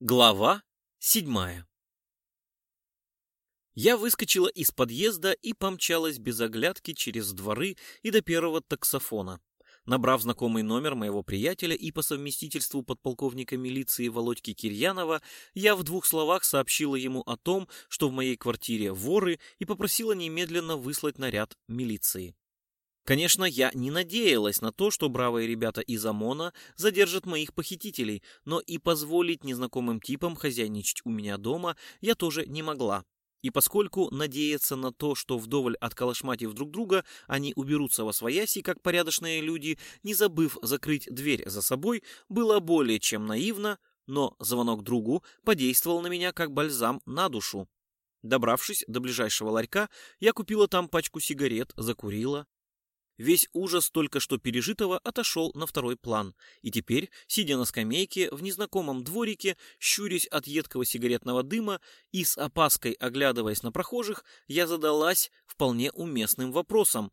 Глава седьмая Я выскочила из подъезда и помчалась без оглядки через дворы и до первого таксофона. Набрав знакомый номер моего приятеля и по совместительству подполковника милиции Володьки Кирьянова, я в двух словах сообщила ему о том, что в моей квартире воры, и попросила немедленно выслать наряд милиции. Конечно, я не надеялась на то, что бравые ребята из ОМОНа задержат моих похитителей, но и позволить незнакомым типам хозяйничать у меня дома я тоже не могла. И поскольку надеяться на то, что вдоволь отколошматив друг друга, они уберутся во свояси, как порядочные люди, не забыв закрыть дверь за собой, было более чем наивно, но звонок другу подействовал на меня как бальзам на душу. Добравшись до ближайшего ларька, я купила там пачку сигарет, закурила, Весь ужас только что пережитого отошел на второй план, и теперь, сидя на скамейке в незнакомом дворике, щурясь от едкого сигаретного дыма и с опаской оглядываясь на прохожих, я задалась вполне уместным вопросом.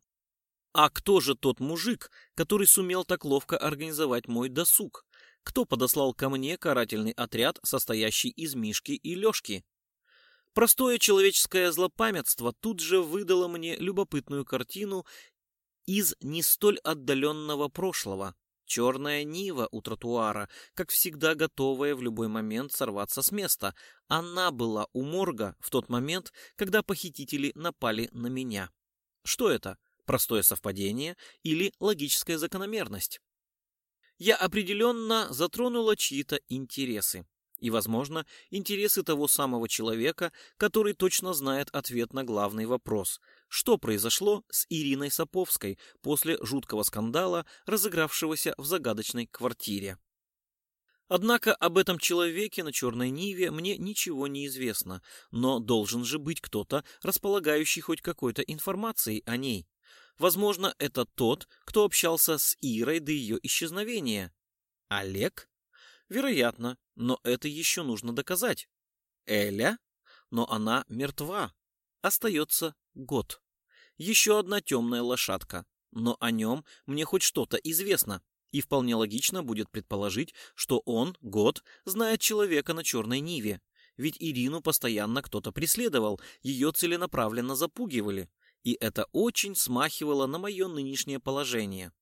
А кто же тот мужик, который сумел так ловко организовать мой досуг? Кто подослал ко мне карательный отряд, состоящий из Мишки и Лёшки? Простое человеческое злопамятство тут же выдало мне любопытную картину из не столь отдаленного прошлого. Черная Нива у тротуара, как всегда готовая в любой момент сорваться с места. Она была у морга в тот момент, когда похитители напали на меня. Что это? Простое совпадение или логическая закономерность? Я определенно затронула чьи-то интересы. И, возможно, интересы того самого человека, который точно знает ответ на главный вопрос. Что произошло с Ириной Саповской после жуткого скандала, разыгравшегося в загадочной квартире? Однако об этом человеке на Черной Ниве мне ничего не известно, но должен же быть кто-то, располагающий хоть какой-то информацией о ней. Возможно, это тот, кто общался с Ирой до ее исчезновения. Олег? Вероятно, но это еще нужно доказать. Эля? Но она мертва. Остается год. Еще одна темная лошадка. Но о нем мне хоть что-то известно. И вполне логично будет предположить, что он, год, знает человека на черной ниве. Ведь Ирину постоянно кто-то преследовал, ее целенаправленно запугивали. И это очень смахивало на мое нынешнее положение.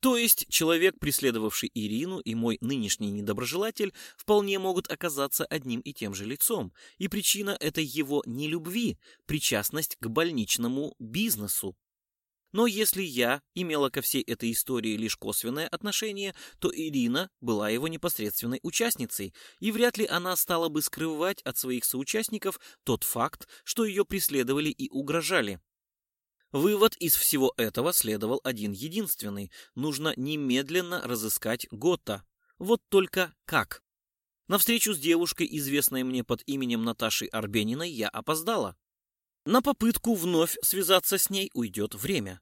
То есть человек, преследовавший Ирину, и мой нынешний недоброжелатель вполне могут оказаться одним и тем же лицом, и причина этой его нелюбви – причастность к больничному бизнесу. Но если я имела ко всей этой истории лишь косвенное отношение, то Ирина была его непосредственной участницей, и вряд ли она стала бы скрывать от своих соучастников тот факт, что ее преследовали и угрожали. Вывод из всего этого следовал один единственный. Нужно немедленно разыскать Готта. Вот только как? На встречу с девушкой, известной мне под именем Наташи Арбениной, я опоздала. На попытку вновь связаться с ней уйдет время.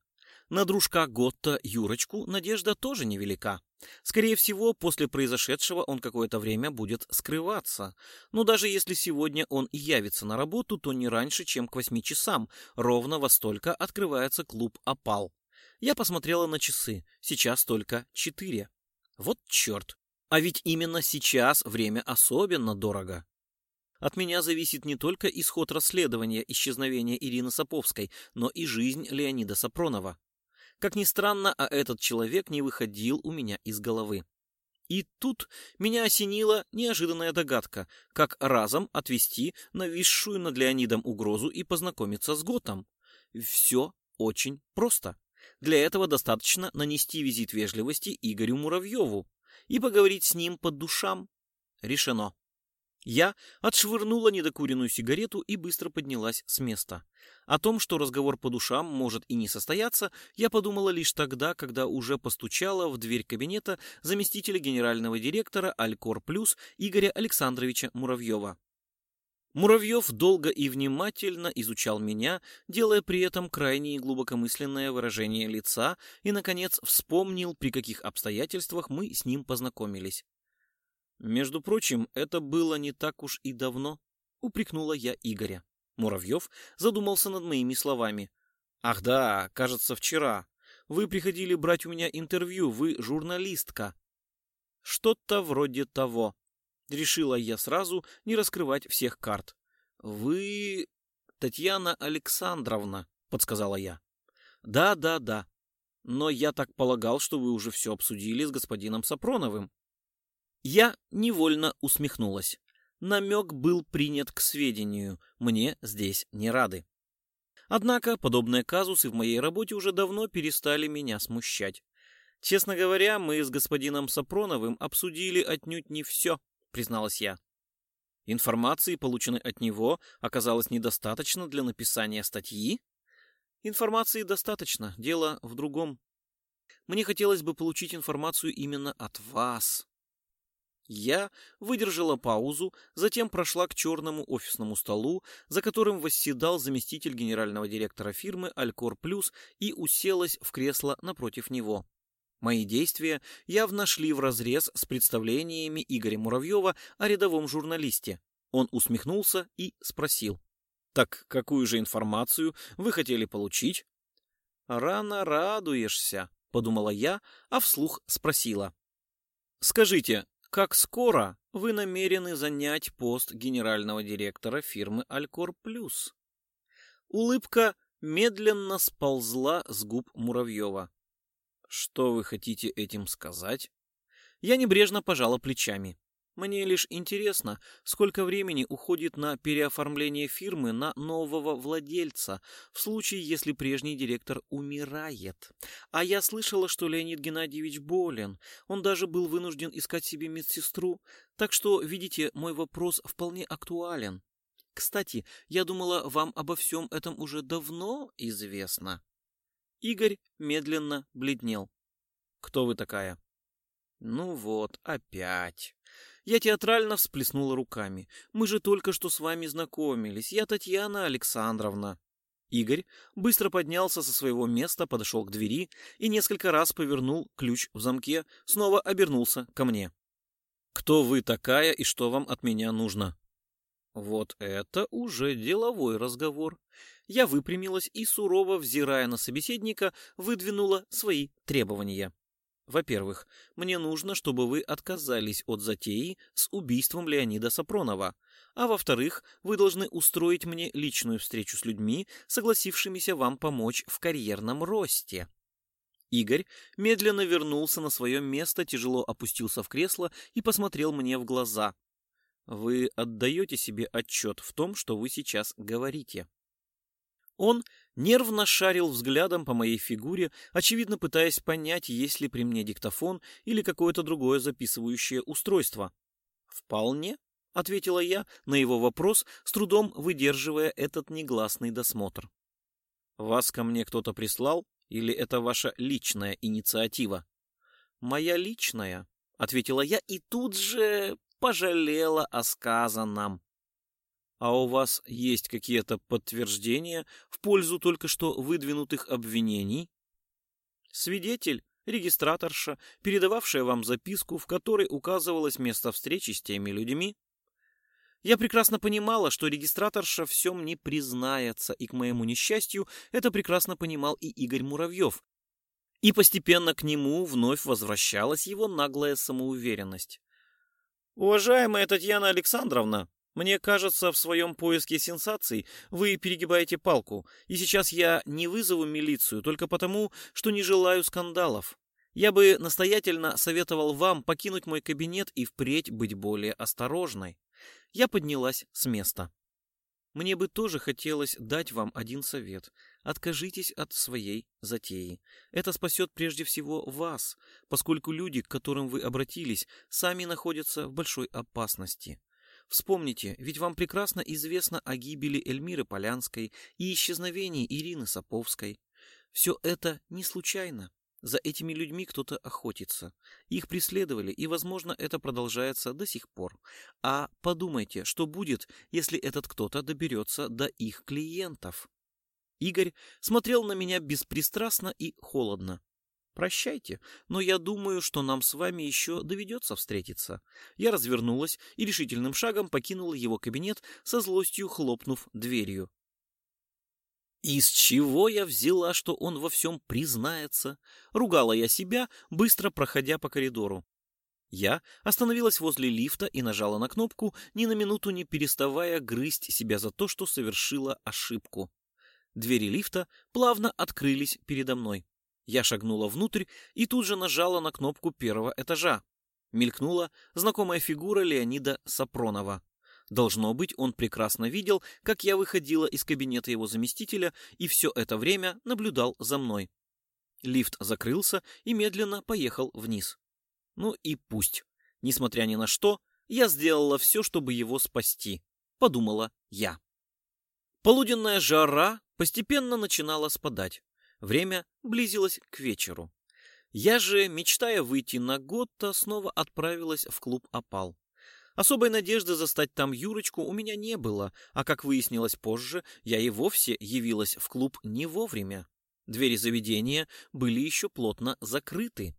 На дружка Готта Юрочку надежда тоже невелика. Скорее всего, после произошедшего он какое-то время будет скрываться. Но даже если сегодня он явится на работу, то не раньше, чем к восьми часам. Ровно во столько открывается клуб «Опал». Я посмотрела на часы. Сейчас только четыре. Вот черт. А ведь именно сейчас время особенно дорого. От меня зависит не только исход расследования исчезновения Ирины Саповской, но и жизнь Леонида Сапронова. Как ни странно, а этот человек не выходил у меня из головы. И тут меня осенила неожиданная догадка, как разом отвести нависшую над Леонидом угрозу и познакомиться с Готом. Все очень просто. Для этого достаточно нанести визит вежливости Игорю Муравьеву и поговорить с ним по душам. Решено. Я отшвырнула недокуренную сигарету и быстро поднялась с места. О том, что разговор по душам может и не состояться, я подумала лишь тогда, когда уже постучала в дверь кабинета заместителя генерального директора Алькор Плюс Игоря Александровича Муравьева. Муравьев долго и внимательно изучал меня, делая при этом крайне глубокомысленное выражение лица и, наконец, вспомнил, при каких обстоятельствах мы с ним познакомились. Между прочим, это было не так уж и давно, упрекнула я Игоря. Муравьев задумался над моими словами. Ах да, кажется, вчера. Вы приходили брать у меня интервью, вы журналистка. Что-то вроде того. Решила я сразу не раскрывать всех карт. Вы Татьяна Александровна, подсказала я. Да, да, да. Но я так полагал, что вы уже все обсудили с господином Сапроновым. Я невольно усмехнулась. Намек был принят к сведению. Мне здесь не рады. Однако подобные казусы в моей работе уже давно перестали меня смущать. Честно говоря, мы с господином Сапроновым обсудили отнюдь не все, призналась я. Информации, полученной от него, оказалось недостаточно для написания статьи? Информации достаточно, дело в другом. Мне хотелось бы получить информацию именно от вас. Я выдержала паузу, затем прошла к черному офисному столу, за которым восседал заместитель генерального директора фирмы «Алькор Плюс» и уселась в кресло напротив него. Мои действия явно шли вразрез с представлениями Игоря Муравьева о рядовом журналисте. Он усмехнулся и спросил. «Так какую же информацию вы хотели получить?» «Рано радуешься», — подумала я, а вслух спросила. «Скажите, как скоро вы намерены занять пост генерального директора фирмы Алькор Плюс?» Улыбка медленно сползла с губ Муравьева. Что вы хотите этим сказать? Я небрежно пожала плечами. Мне лишь интересно, сколько времени уходит на переоформление фирмы на нового владельца, в случае, если прежний директор умирает. А я слышала, что Леонид Геннадьевич болен. Он даже был вынужден искать себе медсестру. Так что, видите, мой вопрос вполне актуален. Кстати, я думала, вам обо всем этом уже давно известно. Игорь медленно бледнел. «Кто вы такая?» «Ну вот, опять». Я театрально всплеснула руками. «Мы же только что с вами знакомились. Я Татьяна Александровна». Игорь быстро поднялся со своего места, подошел к двери и несколько раз повернул ключ в замке, снова обернулся ко мне. «Кто вы такая и что вам от меня нужно?» Вот это уже деловой разговор. Я выпрямилась и, сурово взирая на собеседника, выдвинула свои требования. Во-первых, мне нужно, чтобы вы отказались от затеи с убийством Леонида Сапронова. А во-вторых, вы должны устроить мне личную встречу с людьми, согласившимися вам помочь в карьерном росте. Игорь медленно вернулся на свое место, тяжело опустился в кресло и посмотрел мне в глаза. Вы отдаете себе отчет в том, что вы сейчас говорите. Он нервно шарил взглядом по моей фигуре, очевидно пытаясь понять, есть ли при мне диктофон или какое-то другое записывающее устройство. «Вполне», — ответила я на его вопрос, с трудом выдерживая этот негласный досмотр. «Вас ко мне кто-то прислал, или это ваша личная инициатива?» «Моя личная», — ответила я и тут же пожалела о сказанном. А у вас есть какие-то подтверждения в пользу только что выдвинутых обвинений? Свидетель, регистраторша, передававшая вам записку, в которой указывалось место встречи с теми людьми? Я прекрасно понимала, что регистраторша всем не признается, и к моему несчастью это прекрасно понимал и Игорь Муравьев. И постепенно к нему вновь возвращалась его наглая самоуверенность. «Уважаемая Татьяна Александровна, мне кажется, в своем поиске сенсаций вы перегибаете палку, и сейчас я не вызову милицию только потому, что не желаю скандалов. Я бы настоятельно советовал вам покинуть мой кабинет и впредь быть более осторожной». Я поднялась с места. Мне бы тоже хотелось дать вам один совет. Откажитесь от своей затеи. Это спасет прежде всего вас, поскольку люди, к которым вы обратились, сами находятся в большой опасности. Вспомните, ведь вам прекрасно известно о гибели Эльмиры Полянской и исчезновении Ирины Саповской. Все это не случайно. За этими людьми кто-то охотится. Их преследовали, и, возможно, это продолжается до сих пор. А подумайте, что будет, если этот кто-то доберется до их клиентов. Игорь смотрел на меня беспристрастно и холодно. Прощайте, но я думаю, что нам с вами еще доведется встретиться. Я развернулась и решительным шагом покинула его кабинет, со злостью хлопнув дверью. Из чего я взяла, что он во всем признается? Ругала я себя, быстро проходя по коридору. Я остановилась возле лифта и нажала на кнопку, ни на минуту не переставая грызть себя за то, что совершила ошибку. Двери лифта плавно открылись передо мной. Я шагнула внутрь и тут же нажала на кнопку первого этажа. Мелькнула знакомая фигура Леонида Сапронова. Должно быть, он прекрасно видел, как я выходила из кабинета его заместителя и все это время наблюдал за мной. Лифт закрылся и медленно поехал вниз. Ну и пусть. Несмотря ни на что, я сделала все, чтобы его спасти, подумала я. Полуденная жара постепенно начинала спадать. Время близилось к вечеру. Я же, мечтая выйти на год-то, снова отправилась в клуб «Опал». Особой надежды застать там Юрочку у меня не было, а, как выяснилось позже, я и вовсе явилась в клуб не вовремя. Двери заведения были еще плотно закрыты.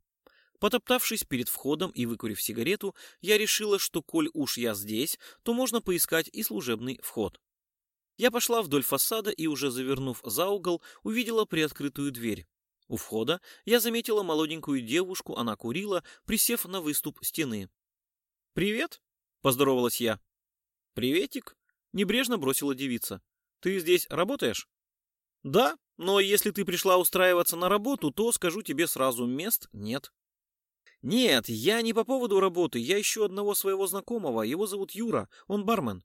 Потоптавшись перед входом и выкурив сигарету, я решила, что коль уж я здесь, то можно поискать и служебный вход. Я пошла вдоль фасада и, уже завернув за угол, увидела приоткрытую дверь. У входа я заметила молоденькую девушку, она курила, присев на выступ стены. «Привет!» — поздоровалась я. «Приветик!» — небрежно бросила девица. «Ты здесь работаешь?» «Да, но если ты пришла устраиваться на работу, то скажу тебе сразу, мест нет». «Нет, я не по поводу работы, я ищу одного своего знакомого, его зовут Юра, он бармен».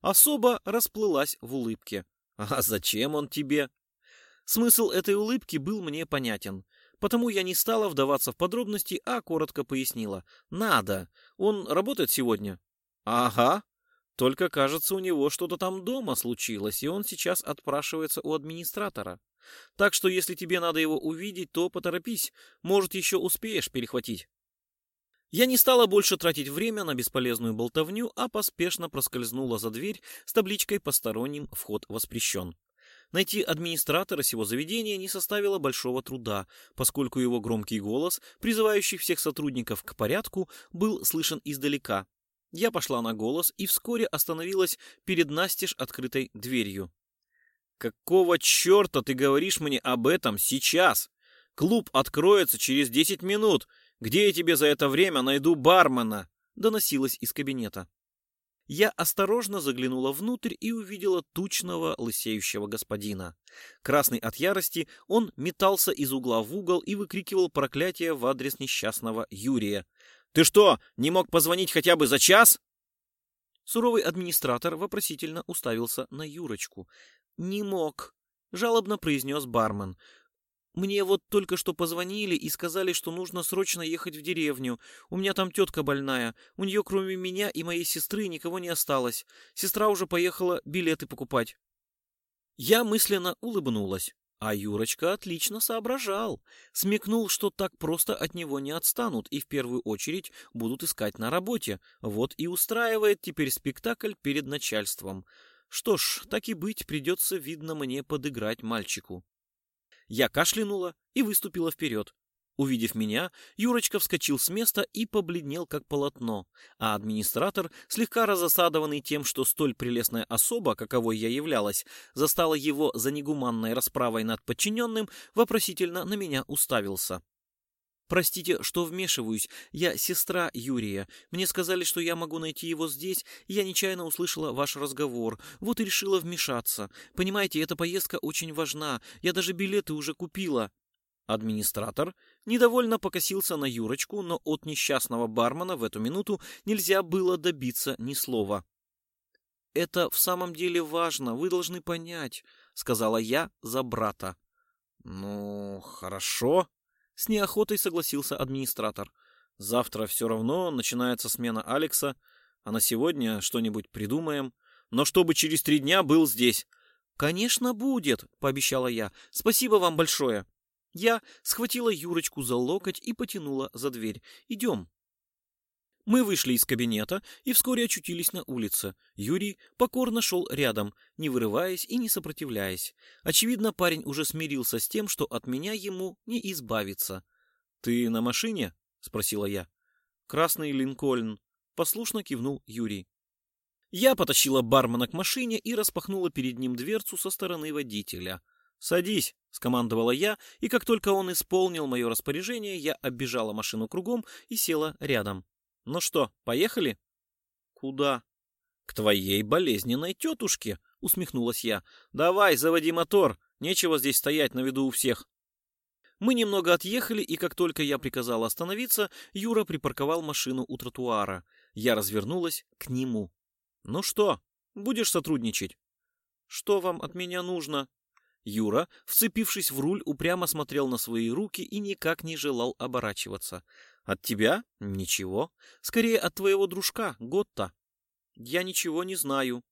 Особо расплылась в улыбке. «А зачем он тебе?» Смысл этой улыбки был мне понятен, потому я не стала вдаваться в подробности, а коротко пояснила. «Надо. Он работает сегодня?» «Ага. Только, кажется, у него что-то там дома случилось, и он сейчас отпрашивается у администратора. Так что, если тебе надо его увидеть, то поторопись, может, еще успеешь перехватить». Я не стала больше тратить время на бесполезную болтовню, а поспешно проскользнула за дверь с табличкой «Посторонним вход воспрещен». Найти администратора сего заведения не составило большого труда, поскольку его громкий голос, призывающий всех сотрудников к порядку, был слышен издалека. Я пошла на голос и вскоре остановилась перед настежь открытой дверью. «Какого черта ты говоришь мне об этом сейчас? Клуб откроется через десять минут. Где я тебе за это время найду бармена?» доносилось из кабинета. Я осторожно заглянула внутрь и увидела тучного лысеющего господина. Красный от ярости, он метался из угла в угол и выкрикивал проклятие в адрес несчастного Юрия. «Ты что, не мог позвонить хотя бы за час?» Суровый администратор вопросительно уставился на Юрочку. «Не мог», — жалобно произнес бармен. Мне вот только что позвонили и сказали, что нужно срочно ехать в деревню. У меня там тетка больная. У нее кроме меня и моей сестры никого не осталось. Сестра уже поехала билеты покупать. Я мысленно улыбнулась. А Юрочка отлично соображал. Смекнул, что так просто от него не отстанут и в первую очередь будут искать на работе. Вот и устраивает теперь спектакль перед начальством. Что ж, так и быть, придется, видно, мне подыграть мальчику. Я кашлянула и выступила вперед. Увидев меня, Юрочка вскочил с места и побледнел, как полотно, а администратор, слегка разосадованный тем, что столь прелестная особа, каковой я являлась, застала его за негуманной расправой над подчиненным, вопросительно на меня уставился. «Простите, что вмешиваюсь. Я сестра Юрия. Мне сказали, что я могу найти его здесь, я нечаянно услышала ваш разговор. Вот и решила вмешаться. Понимаете, эта поездка очень важна. Я даже билеты уже купила». Администратор недовольно покосился на Юрочку, но от несчастного бармена в эту минуту нельзя было добиться ни слова. «Это в самом деле важно, вы должны понять», — сказала я за брата. «Ну, хорошо», с неохотой согласился администратор. Завтра все равно начинается смена Алекса, а на сегодня что-нибудь придумаем. Но чтобы через три дня был здесь. Конечно, будет, пообещала я. Спасибо вам большое. Я схватила Юрочку за локоть и потянула за дверь. Идем. Мы вышли из кабинета и вскоре очутились на улице. Юрий покорно шел рядом, не вырываясь и не сопротивляясь. Очевидно, парень уже смирился с тем, что от меня ему не избавиться. «Ты на машине?» — спросила я. «Красный Линкольн», — послушно кивнул Юрий. Я потащила бармена к машине и распахнула перед ним дверцу со стороны водителя. «Садись», — скомандовала я, и как только он исполнил мое распоряжение, я оббежала машину кругом и села рядом. «Ну что, поехали?» «Куда?» «К твоей болезненной тетушке», — усмехнулась я. «Давай, заводи мотор, нечего здесь стоять на виду у всех». Мы немного отъехали, и как только я приказала остановиться, Юра припарковал машину у тротуара. Я развернулась к нему. «Ну что, будешь сотрудничать?» «Что вам от меня нужно?» Юра, вцепившись в руль, упрямо смотрел на свои руки и никак не желал оборачиваться. «От тебя? Ничего. Скорее, от твоего дружка, Готта». «Я ничего не знаю».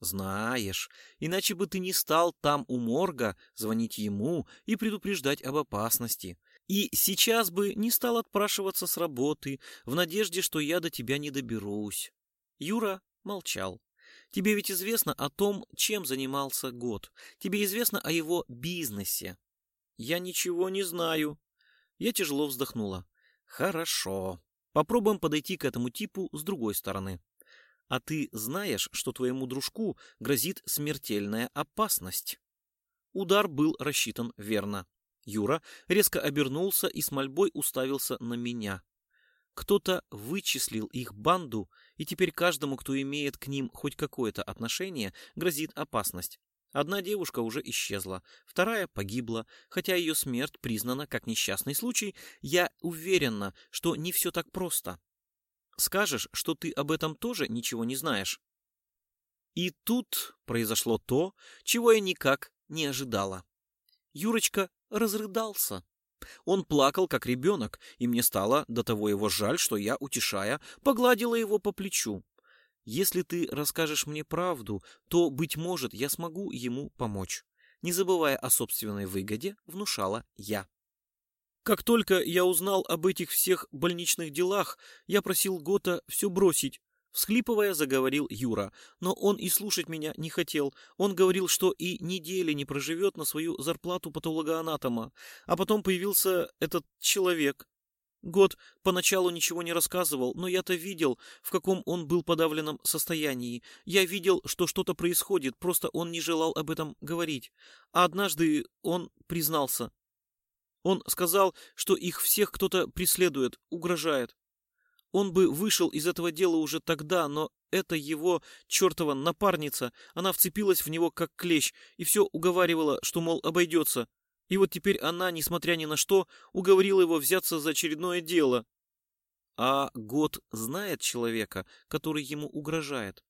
«Знаешь, иначе бы ты не стал там у морга звонить ему и предупреждать об опасности. И сейчас бы не стал отпрашиваться с работы в надежде, что я до тебя не доберусь». Юра молчал. Тебе ведь известно о том, чем занимался год. Тебе известно о его бизнесе. Я ничего не знаю. Я тяжело вздохнула. Хорошо. Попробуем подойти к этому типу с другой стороны. А ты знаешь, что твоему дружку грозит смертельная опасность? Удар был рассчитан верно. Юра резко обернулся и с мольбой уставился на меня. Кто-то вычислил их банду, и теперь каждому, кто имеет к ним хоть какое-то отношение, грозит опасность. Одна девушка уже исчезла, вторая погибла, хотя ее смерть признана как несчастный случай, я уверена, что не все так просто. Скажешь, что ты об этом тоже ничего не знаешь. И тут произошло то, чего я никак не ожидала. Юрочка разрыдался. Он плакал, как ребенок, и мне стало до того его жаль, что я, утешая, погладила его по плечу. Если ты расскажешь мне правду, то, быть может, я смогу ему помочь. Не забывая о собственной выгоде, внушала я. Как только я узнал об этих всех больничных делах, я просил Гота все бросить, Всхлипывая, заговорил Юра, но он и слушать меня не хотел. Он говорил, что и недели не проживет на свою зарплату патологоанатома. А потом появился этот человек. Год поначалу ничего не рассказывал, но я-то видел, в каком он был подавленном состоянии. Я видел, что что-то происходит, просто он не желал об этом говорить. А однажды он признался. Он сказал, что их всех кто-то преследует, угрожает. Он бы вышел из этого дела уже тогда, но это его чертова напарница, она вцепилась в него как клещ и все уговаривала, что, мол, обойдется. И вот теперь она, несмотря ни на что, уговорила его взяться за очередное дело. А Год знает человека, который ему угрожает?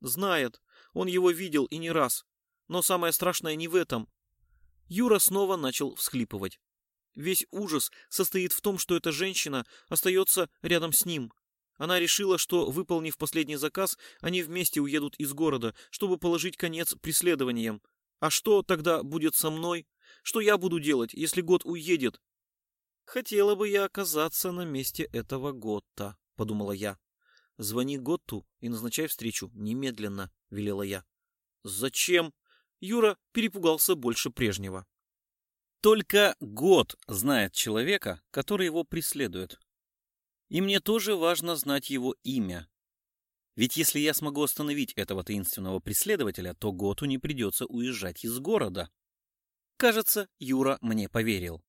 Знает. Он его видел и не раз. Но самое страшное не в этом. Юра снова начал всхлипывать. Весь ужас состоит в том, что эта женщина остается рядом с ним. Она решила, что, выполнив последний заказ, они вместе уедут из города, чтобы положить конец преследованиям. А что тогда будет со мной? Что я буду делать, если год уедет? Хотела бы я оказаться на месте этого Готта, подумала я. Звони Готту и назначай встречу немедленно, велела я. Зачем? Юра перепугался больше прежнего. Только год знает человека, который его преследует. И мне тоже важно знать его имя. Ведь если я смогу остановить этого таинственного преследователя, то Готу не придется уезжать из города. Кажется, Юра мне поверил.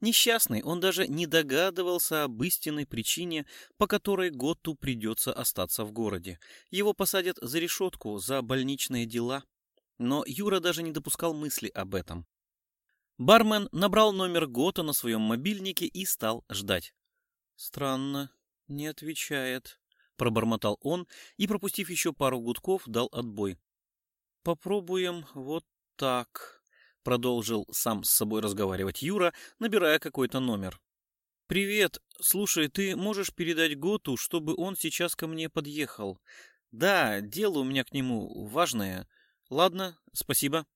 Несчастный, он даже не догадывался об истинной причине, по которой Готту придется остаться в городе. Его посадят за решетку за больничные дела. Но Юра даже не допускал мысли об этом. Бармен набрал номер Гота на своем мобильнике и стал ждать. «Странно, не отвечает», — пробормотал он и, пропустив еще пару гудков, дал отбой. «Попробуем вот так», — продолжил сам с собой разговаривать Юра, набирая какой-то номер. «Привет. Слушай, ты можешь передать Готу, чтобы он сейчас ко мне подъехал? Да, дело у меня к нему важное. Ладно, спасибо».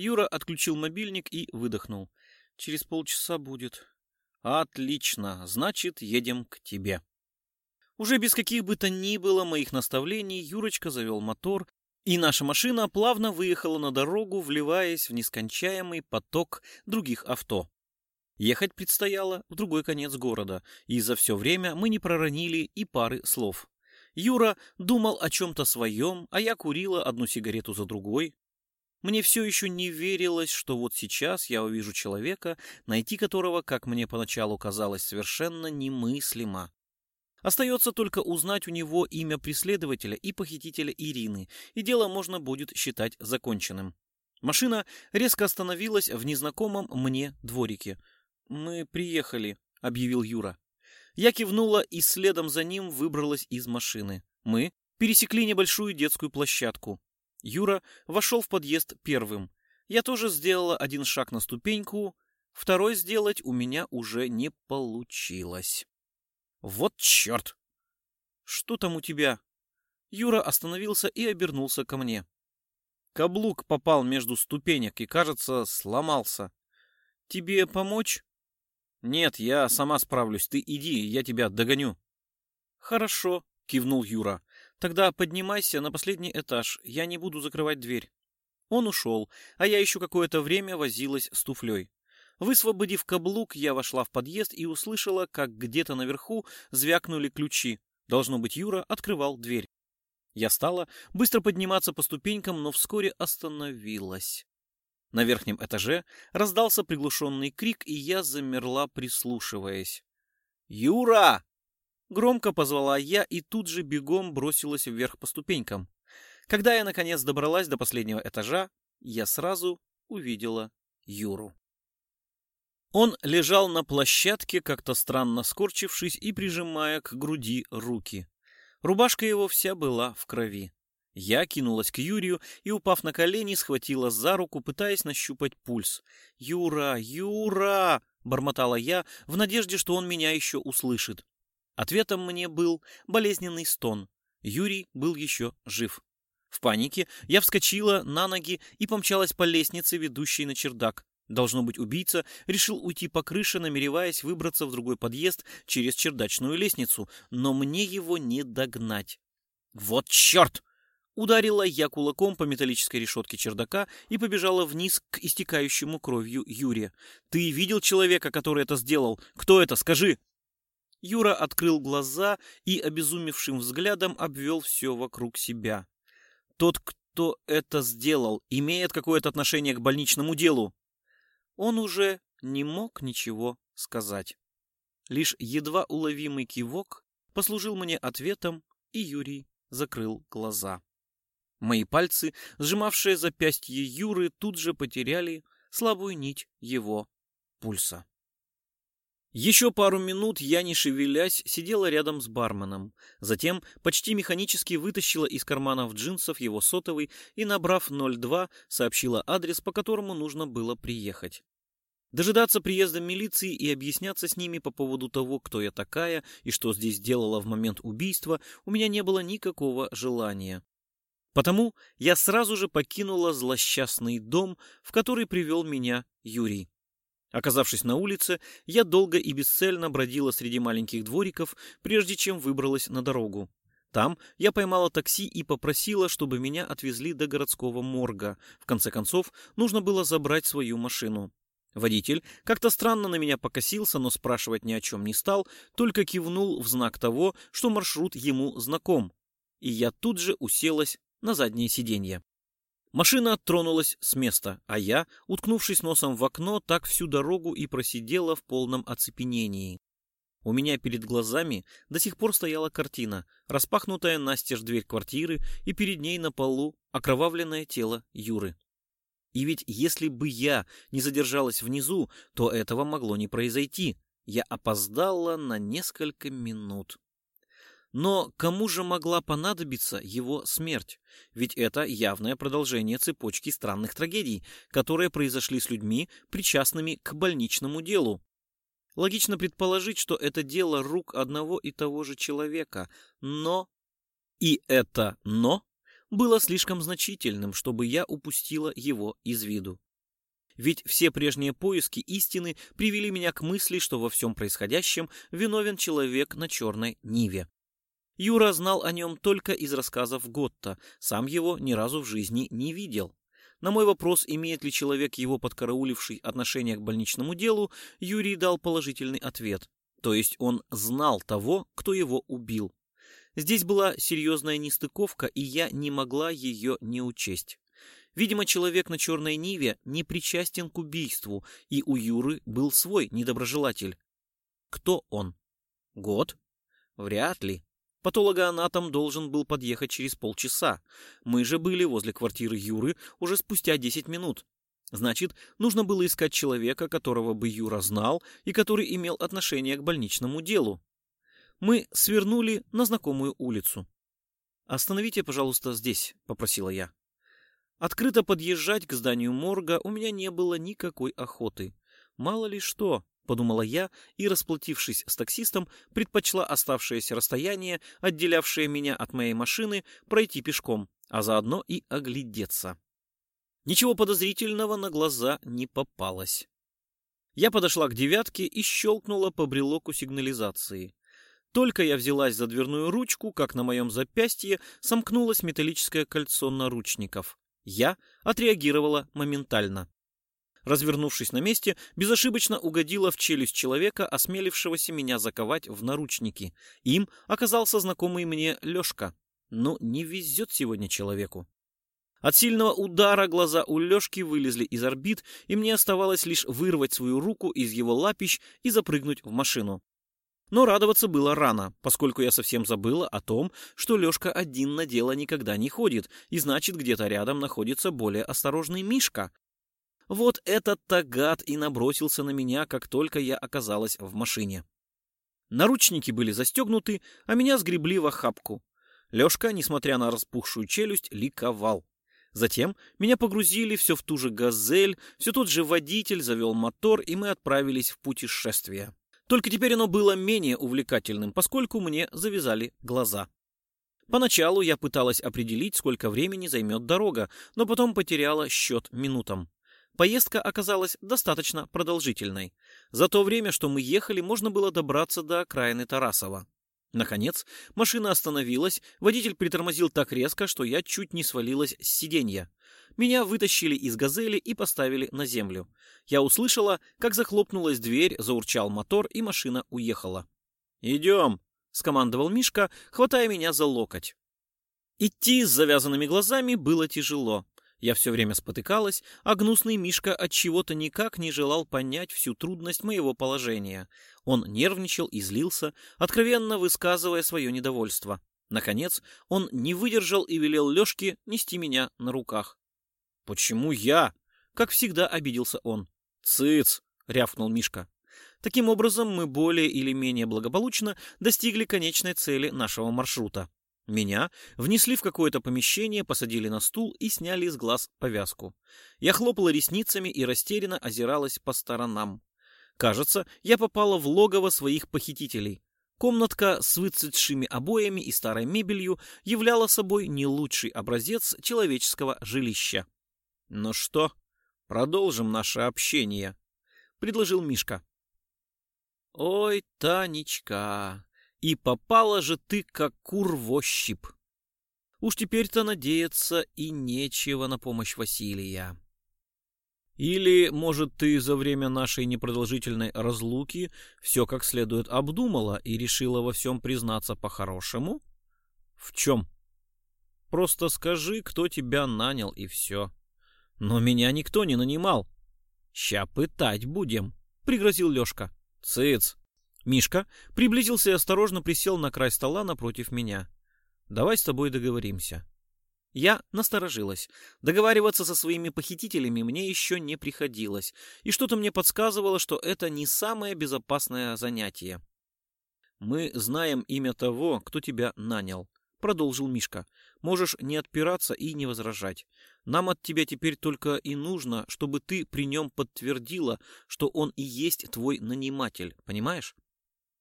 Юра отключил мобильник и выдохнул. Через полчаса будет. Отлично, значит, едем к тебе. Уже без каких бы то ни было моих наставлений Юрочка завел мотор, и наша машина плавно выехала на дорогу, вливаясь в нескончаемый поток других авто. Ехать предстояло в другой конец города, и за все время мы не проронили и пары слов. Юра думал о чем-то своем, а я курила одну сигарету за другой, Мне все еще не верилось, что вот сейчас я увижу человека, найти которого, как мне поначалу казалось, совершенно немыслимо. Остается только узнать у него имя преследователя и похитителя Ирины, и дело можно будет считать законченным. Машина резко остановилась в незнакомом мне дворике. «Мы приехали», — объявил Юра. Я кивнула и следом за ним выбралась из машины. Мы пересекли небольшую детскую площадку. Юра вошел в подъезд первым. Я тоже сделала один шаг на ступеньку, второй сделать у меня уже не получилось. Вот черт! Что там у тебя? Юра остановился и обернулся ко мне. Каблук попал между ступенек и, кажется, сломался. Тебе помочь? Нет, я сама справлюсь. Ты иди, я тебя догоню. Хорошо, кивнул Юра. Тогда поднимайся на последний этаж. Я не буду закрывать дверь. Он ушел, а я еще какое-то время возилась с туфлей. Высвободив каблук, я вошла в подъезд и услышала, как где-то наверху звякнули ключи. Должно быть, Юра открывал дверь. Я стала быстро подниматься по ступенькам, но вскоре остановилась. На верхнем этаже раздался приглушенный крик, и я замерла, прислушиваясь. «Юра!» Громко позвала я и тут же бегом бросилась вверх по ступенькам. Когда я, наконец, добралась до последнего этажа, я сразу увидела Юру. Он лежал на площадке, как-то странно скорчившись и прижимая к груди руки. Рубашка его вся была в крови. Я кинулась к Юрию и, упав на колени, схватила за руку, пытаясь нащупать пульс. «Юра! Юра!» — бормотала я, в надежде, что он меня еще услышит. Ответом мне был болезненный стон. Юрий был еще жив. В панике я вскочила на ноги и помчалась по лестнице, ведущей на чердак. Должно быть, убийца решил уйти по крыше, намереваясь выбраться в другой подъезд через чердачную лестницу, но мне его не догнать. «Вот черт!» Ударила я кулаком по металлической решетке чердака и побежала вниз к истекающему кровью Юре. «Ты видел человека, который это сделал? Кто это? Скажи!» Юра открыл глаза и обезумевшим взглядом обвел все вокруг себя. «Тот, кто это сделал, имеет какое-то отношение к больничному делу?» он уже не мог ничего сказать. Лишь едва уловимый кивок послужил мне ответом, и Юрий закрыл глаза. Мои пальцы, сжимавшие запястье Юры, тут же потеряли слабую нить его пульса. Еще пару минут я, не шевелясь, сидела рядом с барменом. Затем почти механически вытащила из карманов джинсов его сотовый и, набрав 02, сообщила адрес, по которому нужно было приехать. Дожидаться приезда милиции и объясняться с ними по поводу того, кто я такая и что здесь делала в момент убийства, у меня не было никакого желания. Потому я сразу же покинула злосчастный дом, в который привел меня Юрий. Оказавшись на улице, я долго и бесцельно бродила среди маленьких двориков, прежде чем выбралась на дорогу. Там я поймала такси и попросила, чтобы меня отвезли до городского морга. В конце концов, нужно было забрать свою машину. Водитель как-то странно на меня покосился, но спрашивать ни о чем не стал, только кивнул в знак того, что маршрут ему знаком. И я тут же уселась на заднее сиденье. Машина тронулась с места, а я, уткнувшись носом в окно, так всю дорогу и просидела в полном оцепенении. У меня перед глазами до сих пор стояла картина, распахнутая настежь дверь квартиры, и перед ней на полу окровавленное тело Юры. И ведь если бы я не задержалась внизу, то этого могло не произойти. Я опоздала на несколько минут. Но кому же могла понадобиться его смерть? Ведь это явное продолжение цепочки странных трагедий, которые произошли с людьми, причастными к больничному делу. Логично предположить, что это дело рук одного и того же человека. Но... И это «но» было слишком значительным, чтобы я упустила его из виду. Ведь все прежние поиски истины привели меня к мысли, что во всем происходящем виновен человек на черной Ниве. Юра знал о нем только из рассказов Готта, сам его ни разу в жизни не видел. На мой вопрос, имеет ли человек, его подкарауливший отношение к больничному делу, Юрий дал положительный ответ. То есть он знал того, кто его убил. Здесь была серьезная нестыковка, и я не могла ее не учесть. Видимо, человек на черной Ниве не причастен к убийству, и у Юры был свой недоброжелатель. Кто он? Год? Вряд ли. Патологоанатом должен был подъехать через полчаса. Мы же были возле квартиры Юры уже спустя 10 минут. Значит, нужно было искать человека, которого бы Юра знал и который имел отношение к больничному делу. Мы свернули на знакомую улицу. «Остановите, пожалуйста, здесь», — попросила я. Открыто подъезжать к зданию морга у меня не было никакой охоты. Мало ли что, подумала я и, расплатившись с таксистом, предпочла оставшееся расстояние, отделявшее меня от моей машины, пройти пешком, а заодно и оглядеться. Ничего подозрительного на глаза не попалось. Я подошла к девятке и щелкнула по брелоку сигнализации. Только я взялась за дверную ручку, как на моем запястье сомкнулось металлическое кольцо наручников. Я отреагировала моментально. Развернувшись на месте, безошибочно угодила в челюсть человека, осмелившегося меня заковать в наручники. Им оказался знакомый мне Лёшка. Но не везет сегодня человеку. От сильного удара глаза у Лёшки вылезли из орбит, и мне оставалось лишь вырвать свою руку из его лапищ и запрыгнуть в машину. Но радоваться было рано, поскольку я совсем забыла о том, что Лёшка один на дело никогда не ходит, и значит, где-то рядом находится более осторожный Мишка. Вот этот-то гад и набросился на меня, как только я оказалась в машине. Наручники были застегнуты, а меня сгребли в охапку. Лёшка, несмотря на распухшую челюсть, ликовал. Затем меня погрузили все в ту же «Газель», все тот же водитель завел мотор, и мы отправились в путешествие. Только теперь оно было менее увлекательным, поскольку мне завязали глаза. Поначалу я пыталась определить, сколько времени займет дорога, но потом потеряла счет минутам. Поездка оказалась достаточно продолжительной. За то время, что мы ехали, можно было добраться до окраины Тарасова. Наконец, машина остановилась, водитель притормозил так резко, что я чуть не свалилась с сиденья. Меня вытащили из газели и поставили на землю. Я услышала, как захлопнулась дверь, заурчал мотор, и машина уехала. «Идем!» — скомандовал Мишка, хватая меня за локоть. Идти с завязанными глазами было тяжело. Я все время спотыкалась, а гнусный Мишка от чего-то никак не желал понять всю трудность моего положения. Он нервничал и злился, откровенно высказывая свое недовольство. Наконец, он не выдержал и велел Лешке нести меня на руках. «Почему я?» — как всегда обиделся он. «Цыц!» — рявкнул Мишка. Таким образом, мы более или менее благополучно достигли конечной цели нашего маршрута. Меня внесли в какое-то помещение, посадили на стул и сняли с глаз повязку. Я хлопала ресницами и растерянно озиралась по сторонам. Кажется, я попала в логово своих похитителей. Комнатка с выцветшими обоями и старой мебелью являла собой не лучший образец человеческого жилища. «Ну что, продолжим наше общение», — предложил Мишка. «Ой, Танечка, и попала же ты, как кур в ощип. Уж теперь-то надеяться и нечего на помощь Василия. Или, может, ты за время нашей непродолжительной разлуки все как следует обдумала и решила во всем признаться по-хорошему? В чем? Просто скажи, кто тебя нанял, и все. Но меня никто не нанимал. Ща пытать будем, пригрозил Лешка. Цыц, Мишка приблизился и осторожно присел на край стола напротив меня. «Давай с тобой договоримся». Я насторожилась. Договариваться со своими похитителями мне еще не приходилось, и что-то мне подсказывало, что это не самое безопасное занятие. «Мы знаем имя того, кто тебя нанял», — продолжил Мишка. «Можешь не отпираться и не возражать. Нам от тебя теперь только и нужно, чтобы ты при нем подтвердила, что он и есть твой наниматель, понимаешь?»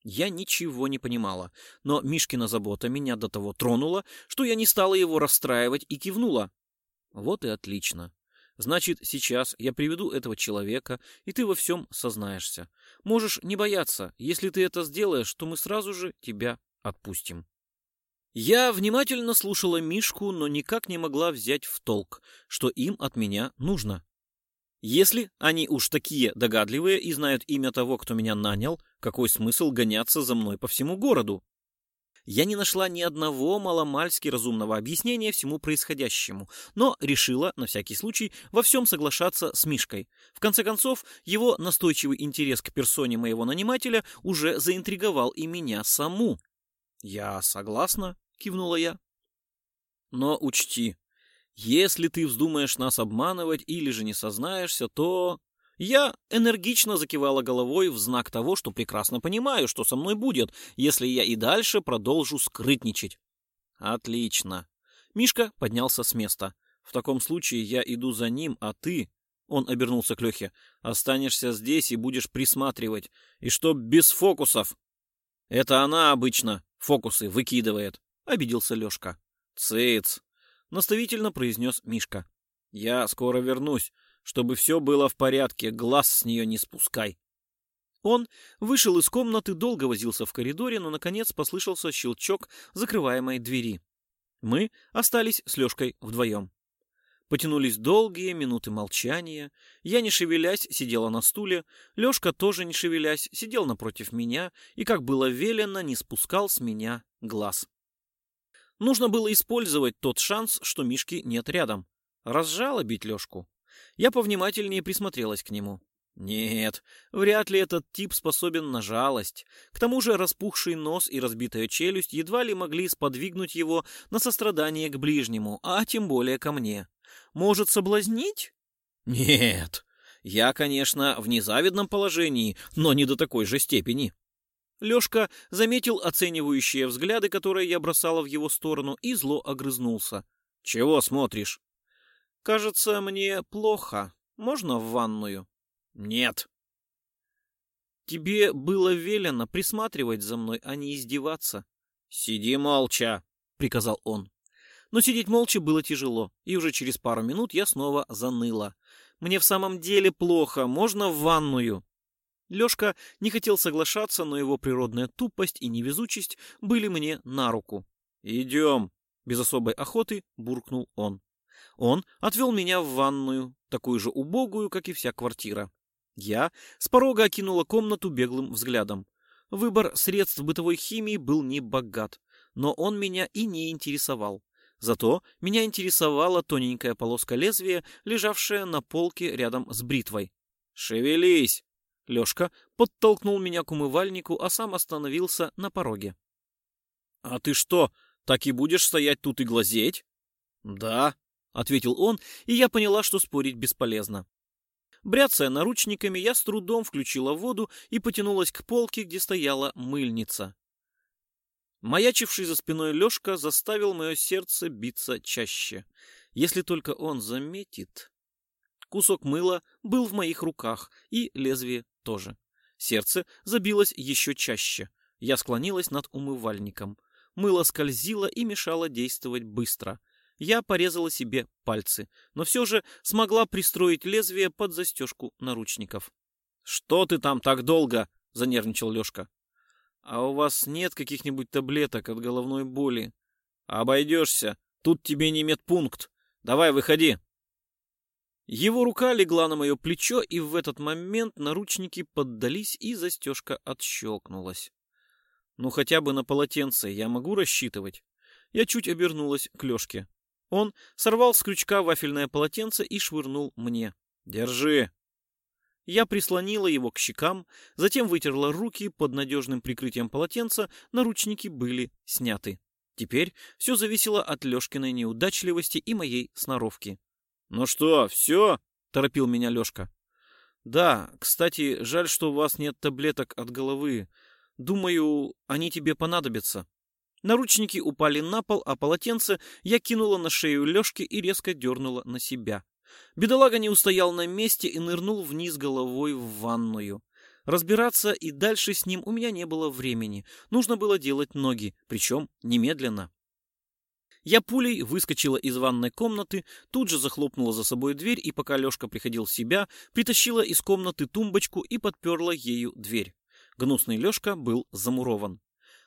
Я ничего не понимала, но Мишкина забота меня до того тронула, что я не стала его расстраивать и кивнула. Вот и отлично. Значит, сейчас я приведу этого человека, и ты во всем сознаешься. Можешь не бояться. Если ты это сделаешь, то мы сразу же тебя отпустим. Я внимательно слушала Мишку, но никак не могла взять в толк, что им от меня нужно. Если они уж такие догадливые и знают имя того, кто меня нанял, какой смысл гоняться за мной по всему городу? Я не нашла ни одного маломальски разумного объяснения всему происходящему, но решила, на всякий случай, во всем соглашаться с Мишкой. В конце концов, его настойчивый интерес к персоне моего нанимателя уже заинтриговал и меня саму. «Я согласна», — кивнула я. «Но учти, если ты вздумаешь нас обманывать или же не сознаешься, то...» Я энергично закивала головой в знак того, что прекрасно понимаю, что со мной будет, если я и дальше продолжу скрытничать. Отлично. Мишка поднялся с места. В таком случае я иду за ним, а ты... Он обернулся к Лехе. Останешься здесь и будешь присматривать. И чтоб без фокусов. Это она обычно фокусы выкидывает. Обиделся Лешка. Цыц. Наставительно произнес Мишка. Я скоро вернусь чтобы все было в порядке, глаз с нее не спускай. Он вышел из комнаты, долго возился в коридоре, но, наконец, послышался щелчок закрываемой двери. Мы остались с Лешкой вдвоем. Потянулись долгие минуты молчания. Я, не шевелясь, сидела на стуле. Лешка, тоже не шевелясь, сидел напротив меня и, как было велено, не спускал с меня глаз. Нужно было использовать тот шанс, что Мишки нет рядом. Разжалобить Лешку. Я повнимательнее присмотрелась к нему. Нет, вряд ли этот тип способен на жалость. К тому же распухший нос и разбитая челюсть едва ли могли сподвигнуть его на сострадание к ближнему, а тем более ко мне. Может, соблазнить? Нет. Я, конечно, в незавидном положении, но не до такой же степени. Лёшка заметил оценивающие взгляды, которые я бросала в его сторону, и зло огрызнулся. «Чего смотришь?» Кажется, мне плохо. Можно в ванную? Нет. Тебе было велено присматривать за мной, а не издеваться. Сиди молча, приказал он. Но сидеть молча было тяжело, и уже через пару минут я снова заныла. Мне в самом деле плохо, можно в ванную? Лёшка не хотел соглашаться, но его природная тупость и невезучесть были мне на руку. «Идем!» — без особой охоты буркнул он. Он отвел меня в ванную, такую же убогую, как и вся квартира. Я с порога окинула комнату беглым взглядом. Выбор средств бытовой химии был не богат, но он меня и не интересовал. Зато меня интересовала тоненькая полоска лезвия, лежавшая на полке рядом с бритвой. «Шевелись!» Лёшка подтолкнул меня к умывальнику, а сам остановился на пороге. «А ты что, так и будешь стоять тут и глазеть?» «Да», — ответил он, и я поняла, что спорить бесполезно. Бряцая наручниками, я с трудом включила воду и потянулась к полке, где стояла мыльница. Маячивший за спиной Лёшка заставил мое сердце биться чаще. Если только он заметит... Кусок мыла был в моих руках, и лезвие тоже. Сердце забилось еще чаще. Я склонилась над умывальником. Мыло скользило и мешало действовать быстро. Я порезала себе пальцы, но все же смогла пристроить лезвие под застежку наручников. «Что ты там так долго?» — занервничал Лешка. «А у вас нет каких-нибудь таблеток от головной боли?» «Обойдешься. Тут тебе не медпункт. Давай, выходи». Его рука легла на мое плечо, и в этот момент наручники поддались, и застежка отщелкнулась. «Ну, хотя бы на полотенце я могу рассчитывать?» Я чуть обернулась к Лешке. Он сорвал с крючка вафельное полотенце и швырнул мне. «Держи!» Я прислонила его к щекам, затем вытерла руки под надежным прикрытием полотенца, наручники были сняты. Теперь все зависело от Лешкиной неудачливости и моей сноровки. «Ну что, все?» — торопил меня Лешка. «Да, кстати, жаль, что у вас нет таблеток от головы. Думаю, они тебе понадобятся». Наручники упали на пол, а полотенце я кинула на шею Лёшки и резко дернула на себя. Бедолага не устоял на месте и нырнул вниз головой в ванную. Разбираться и дальше с ним у меня не было времени. Нужно было делать ноги, причем немедленно. Я пулей выскочила из ванной комнаты, тут же захлопнула за собой дверь и, пока Лёшка приходил в себя, притащила из комнаты тумбочку и подперла ею дверь. Гнусный Лёшка был замурован.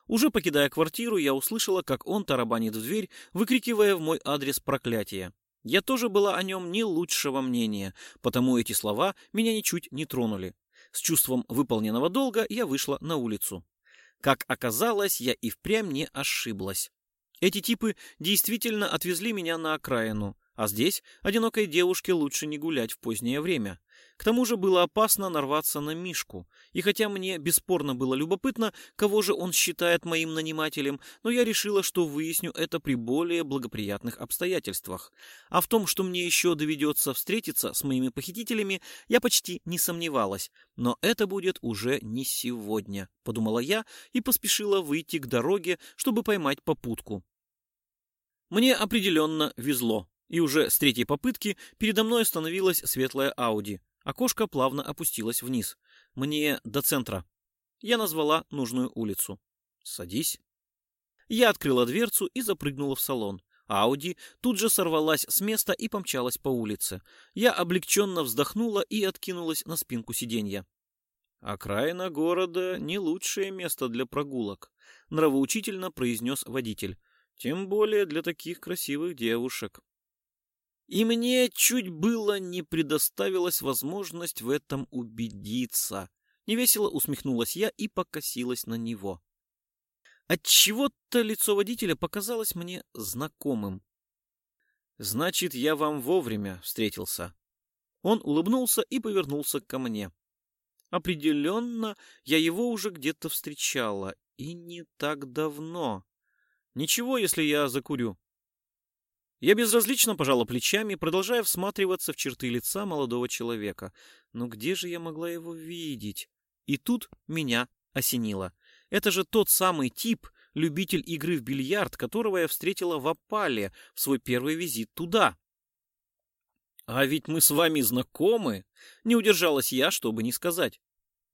Уже покидая квартиру, я услышала, как он тарабанит в дверь, выкрикивая в мой адрес проклятие. Я тоже была о нем не лучшего мнения, потому эти слова меня ничуть не тронули. С чувством выполненного долга я вышла на улицу. Как оказалось, я и впрямь не ошиблась. Эти типы действительно отвезли меня на окраину, а здесь одинокой девушке лучше не гулять в позднее время. К тому же было опасно нарваться на Мишку, и хотя мне бесспорно было любопытно, кого же он считает моим нанимателем, но я решила, что выясню это при более благоприятных обстоятельствах. А в том, что мне еще доведется встретиться с моими похитителями, я почти не сомневалась. Но это будет уже не сегодня, подумала я и поспешила выйти к дороге, чтобы поймать попутку. Мне определенно везло, и уже с третьей попытки передо мной остановилась светлая Ауди. Окошко плавно опустилось вниз. Мне до центра. Я назвала нужную улицу. «Садись». Я открыла дверцу и запрыгнула в салон. Ауди тут же сорвалась с места и помчалась по улице. Я облегченно вздохнула и откинулась на спинку сиденья. «Окраина города — не лучшее место для прогулок», — нравоучительно произнес водитель. «Тем более для таких красивых девушек». И мне чуть было не предоставилась возможность в этом убедиться. Невесело усмехнулась я и покосилась на него. Отчего-то лицо водителя показалось мне знакомым. «Значит, я вам вовремя встретился». Он улыбнулся и повернулся ко мне. Определенно, я его уже где-то встречала, и не так давно. Ничего, если я закурю. Я безразлично пожала плечами, продолжая всматриваться в черты лица молодого человека. Но где же я могла его видеть? И тут меня осенило. Это же тот самый тип, любитель игры в бильярд, которого я встретила в Апале в свой первый визит туда. А ведь мы с вами знакомы, не удержалась я, чтобы не сказать.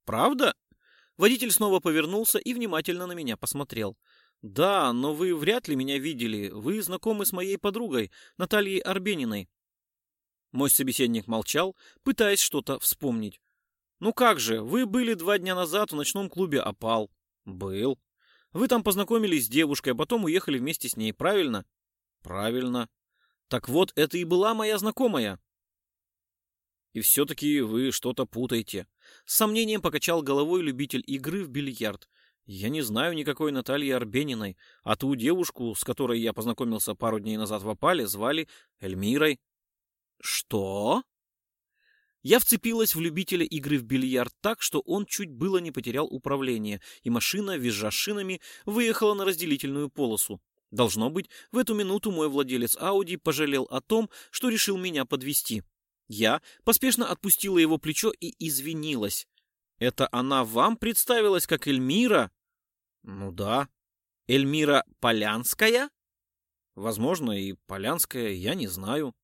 Правда? Водитель снова повернулся и внимательно на меня посмотрел. «Да, но вы вряд ли меня видели. Вы знакомы с моей подругой, Натальей Арбениной». Мой собеседник молчал, пытаясь что-то вспомнить. «Ну как же, вы были два дня назад в ночном клубе «Опал». «Был». «Вы там познакомились с девушкой, а потом уехали вместе с ней, правильно?» «Правильно». «Так вот, это и была моя знакомая». «И все-таки вы что-то путаете». С сомнением покачал головой любитель игры в бильярд. Я не знаю никакой Натальи Арбениной, а ту девушку, с которой я познакомился пару дней назад в Опале, звали Эльмирой. Что? Я вцепилась в любителя игры в бильярд так, что он чуть было не потерял управление, и машина, визжа шинами, выехала на разделительную полосу. Должно быть, в эту минуту мой владелец Ауди пожалел о том, что решил меня подвести. Я поспешно отпустила его плечо и извинилась. «Это она вам представилась как Эльмира?» Ну да. Эльмира Полянская? Возможно, и Полянская, я не знаю.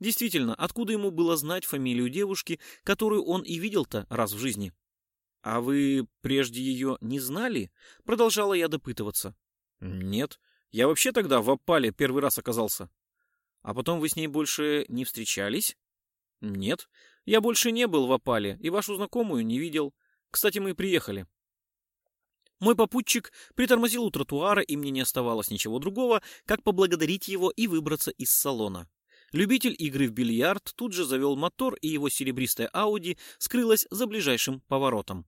Действительно, откуда ему было знать фамилию девушки, которую он и видел-то раз в жизни? А вы прежде ее не знали? Продолжала я допытываться. Нет, я вообще тогда в опале первый раз оказался. А потом вы с ней больше не встречались? Нет, я больше не был в опале и вашу знакомую не видел. Кстати, мы приехали. Мой попутчик притормозил у тротуара, и мне не оставалось ничего другого, как поблагодарить его и выбраться из салона. Любитель игры в бильярд тут же завел мотор, и его серебристая Ауди скрылась за ближайшим поворотом.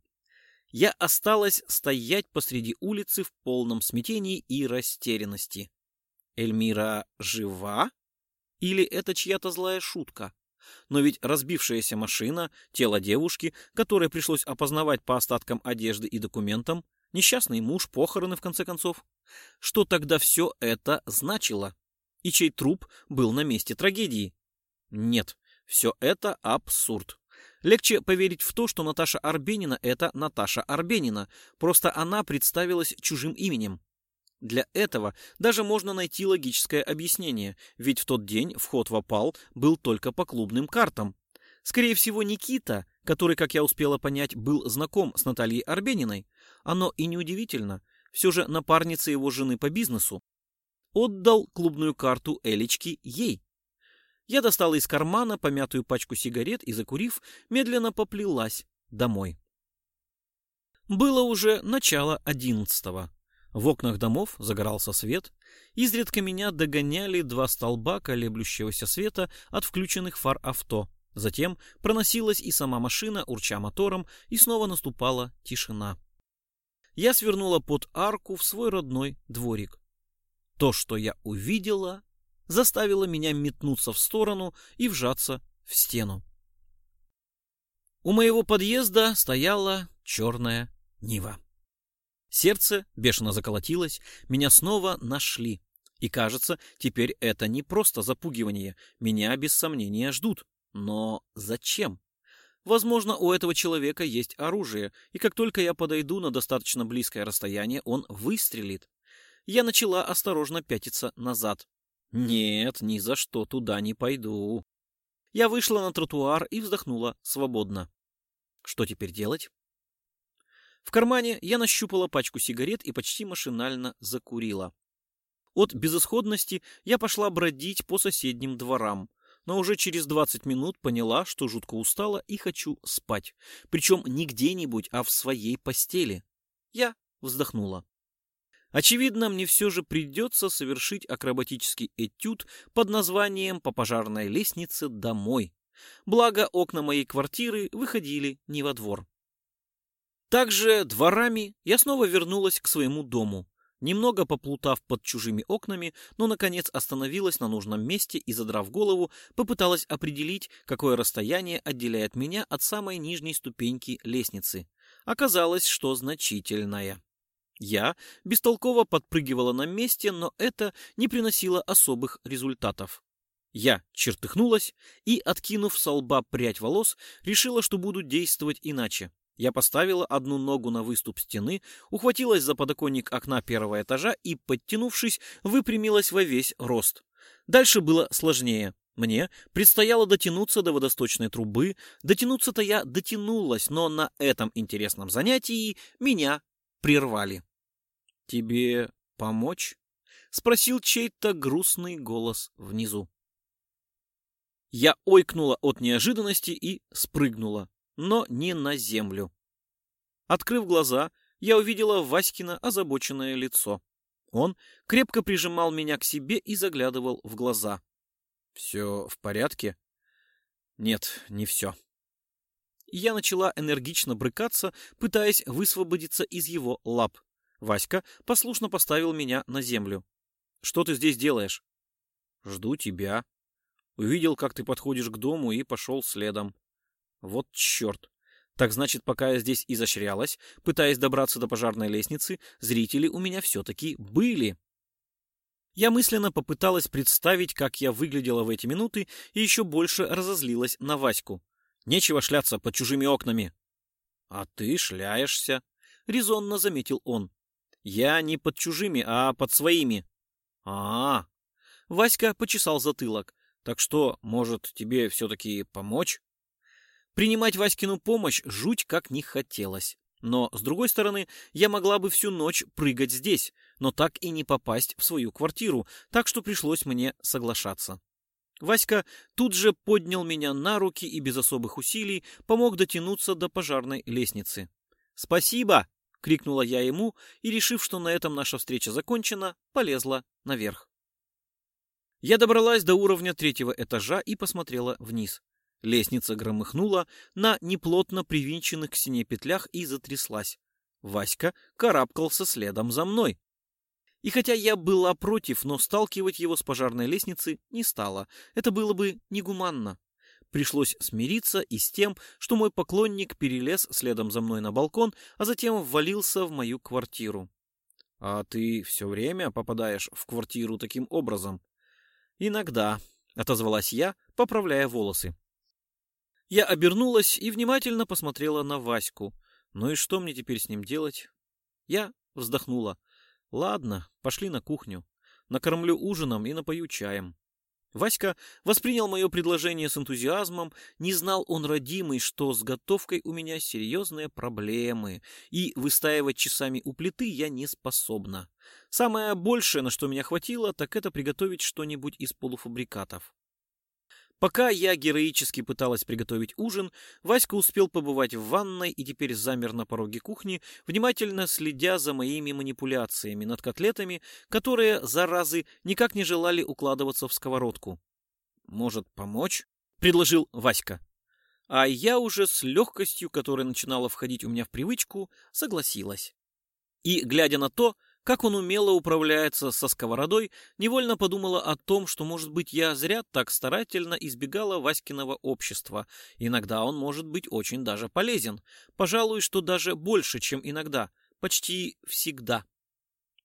Я осталась стоять посреди улицы в полном смятении и растерянности. Эльмира жива? Или это чья-то злая шутка? Но ведь разбившаяся машина, тело девушки, которое пришлось опознавать по остаткам одежды и документам, Несчастный муж, похороны, в конце концов. Что тогда все это значило? И чей труп был на месте трагедии? Нет, все это абсурд. Легче поверить в то, что Наташа Арбенина — это Наташа Арбенина, просто она представилась чужим именем. Для этого даже можно найти логическое объяснение, ведь в тот день вход в опал был только по клубным картам. Скорее всего, Никита, который, как я успела понять, был знаком с Натальей Арбениной, оно и неудивительно, все же напарница его жены по бизнесу, отдал клубную карту Элечки ей. Я достала из кармана помятую пачку сигарет и, закурив, медленно поплелась домой. Было уже начало одиннадцатого. В окнах домов загорался свет, изредка меня догоняли два столба колеблющегося света от включенных фар авто. Затем проносилась и сама машина, урча мотором, и снова наступала тишина. Я свернула под арку в свой родной дворик. То, что я увидела, заставило меня метнуться в сторону и вжаться в стену. У моего подъезда стояла черная Нива. Сердце бешено заколотилось, меня снова нашли. И кажется, теперь это не просто запугивание, меня без сомнения ждут. Но зачем? Возможно, у этого человека есть оружие, и как только я подойду на достаточно близкое расстояние, он выстрелит. Я начала осторожно пятиться назад. Нет, ни за что туда не пойду. Я вышла на тротуар и вздохнула свободно. Что теперь делать? В кармане я нащупала пачку сигарет и почти машинально закурила. От безысходности я пошла бродить по соседним дворам, но уже через 20 минут поняла, что жутко устала и хочу спать. Причем не где-нибудь, а в своей постели. Я вздохнула. Очевидно, мне все же придется совершить акробатический этюд под названием «По пожарной лестнице домой». Благо, окна моей квартиры выходили не во двор. Также дворами я снова вернулась к своему дому, немного поплутав под чужими окнами, но, наконец, остановилась на нужном месте и, задрав голову, попыталась определить, какое расстояние отделяет меня от самой нижней ступеньки лестницы. Оказалось, что значительное. Я бестолково подпрыгивала на месте, но это не приносило особых результатов. Я чертыхнулась и, откинув со лба прядь волос, решила, что буду действовать иначе. Я поставила одну ногу на выступ стены, ухватилась за подоконник окна первого этажа и, подтянувшись, выпрямилась во весь рост. Дальше было сложнее. Мне предстояло дотянуться до водосточной трубы. Дотянуться-то я дотянулась, но на этом интересном занятии меня прервали. «Тебе помочь?» — спросил чей-то грустный голос внизу. Я ойкнула от неожиданности и спрыгнула но не на землю. Открыв глаза, я увидела Васькино озабоченное лицо. Он крепко прижимал меня к себе и заглядывал в глаза. «Все в порядке?» «Нет, не все». Я начала энергично брыкаться, пытаясь высвободиться из его лап. Васька послушно поставил меня на землю. «Что ты здесь делаешь?» «Жду тебя». Увидел, как ты подходишь к дому и пошел следом. Вот черт. Так значит, пока я здесь изощрялась, пытаясь добраться до пожарной лестницы, зрители у меня все-таки были. Я мысленно попыталась представить, как я выглядела в эти минуты, и еще больше разозлилась на Ваську. Нечего шляться под чужими окнами. — А ты шляешься, — резонно заметил он. — Я не под чужими, а под своими. — А, -а. Васька почесал затылок. Так что, может, тебе все-таки помочь? Принимать Васькину помощь жуть как не хотелось. Но, с другой стороны, я могла бы всю ночь прыгать здесь, но так и не попасть в свою квартиру, так что пришлось мне соглашаться. Васька тут же поднял меня на руки и без особых усилий помог дотянуться до пожарной лестницы. «Спасибо!» — крикнула я ему и, решив, что на этом наша встреча закончена, полезла наверх. Я добралась до уровня третьего этажа и посмотрела вниз. Лестница громыхнула на неплотно привинченных к стене петлях и затряслась. Васька карабкался следом за мной. И хотя я была против, но сталкивать его с пожарной лестницы не стала. Это было бы негуманно. Пришлось смириться и с тем, что мой поклонник перелез следом за мной на балкон, а затем ввалился в мою квартиру. — А ты все время попадаешь в квартиру таким образом? — Иногда, — отозвалась я, поправляя волосы. Я обернулась и внимательно посмотрела на Ваську. Ну и что мне теперь с ним делать? Я вздохнула. Ладно, пошли на кухню. Накормлю ужином и напою чаем. Васька воспринял мое предложение с энтузиазмом, не знал он, родимый, что с готовкой у меня серьезные проблемы, и выстаивать часами у плиты я не способна. Самое большее, на что меня хватило, так это приготовить что-нибудь из полуфабрикатов. Пока я героически пыталась приготовить ужин, Васька успел побывать в ванной и теперь замер на пороге кухни, внимательно следя за моими манипуляциями над котлетами, которые, заразы, никак не желали укладываться в сковородку. «Может, помочь?» — предложил Васька. А я уже с легкостью, которая начинала входить у меня в привычку, согласилась. И, глядя на то, как он умело управляется со сковородой, невольно подумала о том, что, может быть, я зря так старательно избегала Васькиного общества. Иногда он может быть очень даже полезен. Пожалуй, что даже больше, чем иногда. Почти всегда.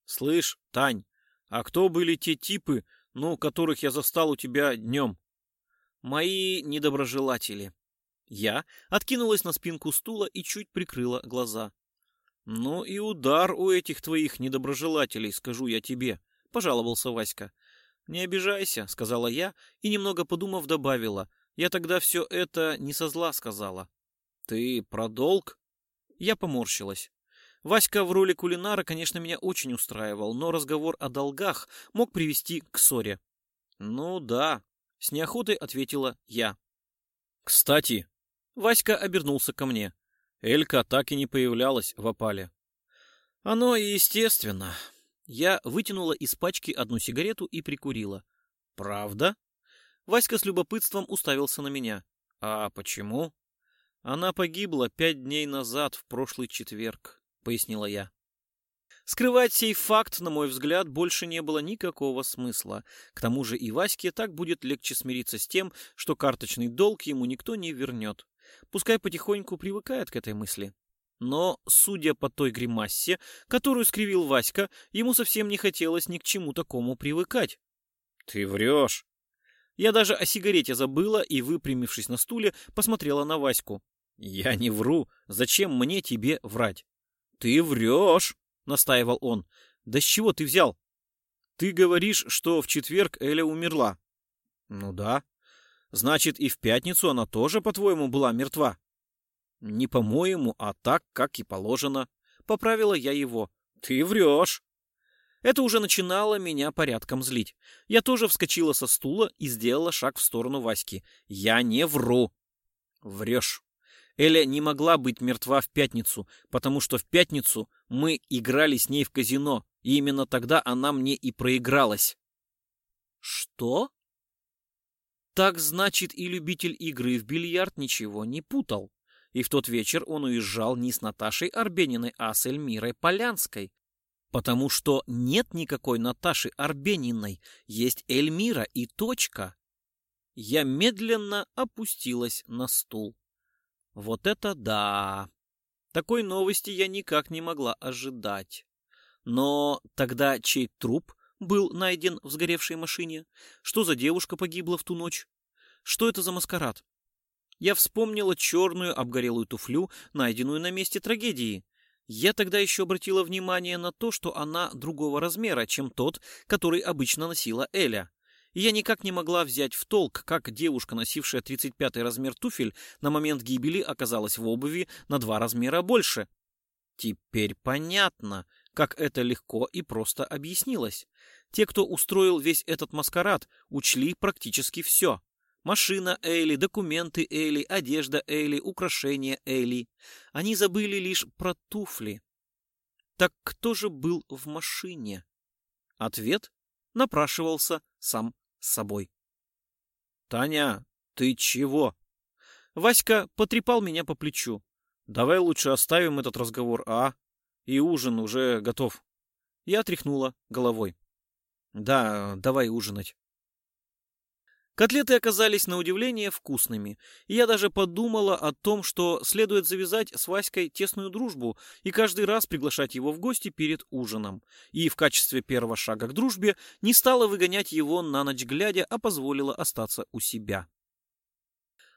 Слышь, Тань, а кто были те типы, ну, которых я застал у тебя днем? Мои недоброжелатели. Я откинулась на спинку стула и чуть прикрыла глаза. «Ну и удар у этих твоих недоброжелателей, скажу я тебе», — пожаловался Васька. «Не обижайся», — сказала я и, немного подумав, добавила. «Я тогда все это не со зла сказала». «Ты про долг?» Я поморщилась. Васька в роли кулинара, конечно, меня очень устраивал, но разговор о долгах мог привести к ссоре. «Ну да», — с неохотой ответила я. «Кстати», — Васька обернулся ко мне. Элька так и не появлялась в опале. Оно и естественно. Я вытянула из пачки одну сигарету и прикурила. Правда? Васька с любопытством уставился на меня. А почему? Она погибла пять дней назад, в прошлый четверг, пояснила я. Скрывать сей факт, на мой взгляд, больше не было никакого смысла. К тому же и Ваське так будет легче смириться с тем, что карточный долг ему никто не вернет. Пускай потихоньку привыкает к этой мысли. Но, судя по той гримассе, которую скривил Васька, ему совсем не хотелось ни к чему такому привыкать. «Ты врешь!» Я даже о сигарете забыла и, выпрямившись на стуле, посмотрела на Ваську. «Я не вру. Зачем мне тебе врать?» «Ты врешь!» — настаивал он. «Да с чего ты взял?» «Ты говоришь, что в четверг Эля умерла». «Ну да». Значит, и в пятницу она тоже, по-твоему, была мертва? Не по-моему, а так, как и положено. Поправила я его. Ты врешь. Это уже начинало меня порядком злить. Я тоже вскочила со стула и сделала шаг в сторону Васьки. Я не вру. Врешь. Эля не могла быть мертва в пятницу, потому что в пятницу мы играли с ней в казино, и именно тогда она мне и проигралась. Что? Так значит, и любитель игры в бильярд ничего не путал. И в тот вечер он уезжал не с Наташей Арбениной, а с Эльмирой Полянской. Потому что нет никакой Наташи Арбениной, есть Эльмира и точка. Я медленно опустилась на стул. Вот это да! Такой новости я никак не могла ожидать. Но тогда чей труп был найден в сгоревшей машине? Что за девушка погибла в ту ночь? Что это за маскарад? Я вспомнила черную обгорелую туфлю, найденную на месте трагедии. Я тогда еще обратила внимание на то, что она другого размера, чем тот, который обычно носила Эля. Я никак не могла взять в толк, как девушка, носившая 35 размер туфель, на момент гибели оказалась в обуви на два размера больше. Теперь понятно, как это легко и просто объяснилось. Те, кто устроил весь этот маскарад, учли практически все. Машина Эйли, документы Эйли, одежда Эйли, украшения Эйли. Они забыли лишь про туфли. Так кто же был в машине? Ответ напрашивался сам собой. «Таня, ты чего?» Васька потрепал меня по плечу. «Давай лучше оставим этот разговор, а? И ужин уже готов». Я тряхнула головой. Да, давай ужинать. Котлеты оказались на удивление вкусными, и я даже подумала о том, что следует завязать с Васькой тесную дружбу и каждый раз приглашать его в гости перед ужином. И в качестве первого шага к дружбе не стала выгонять его на ночь глядя, а позволила остаться у себя.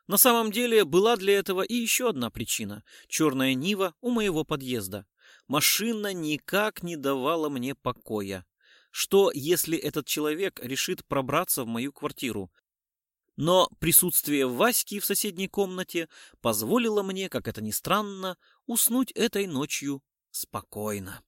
На самом деле была для этого и еще одна причина – черная Нива у моего подъезда. Машина никак не давала мне покоя. Что, если этот человек решит пробраться в мою квартиру? Но присутствие Васьки в соседней комнате позволило мне, как это ни странно, уснуть этой ночью спокойно.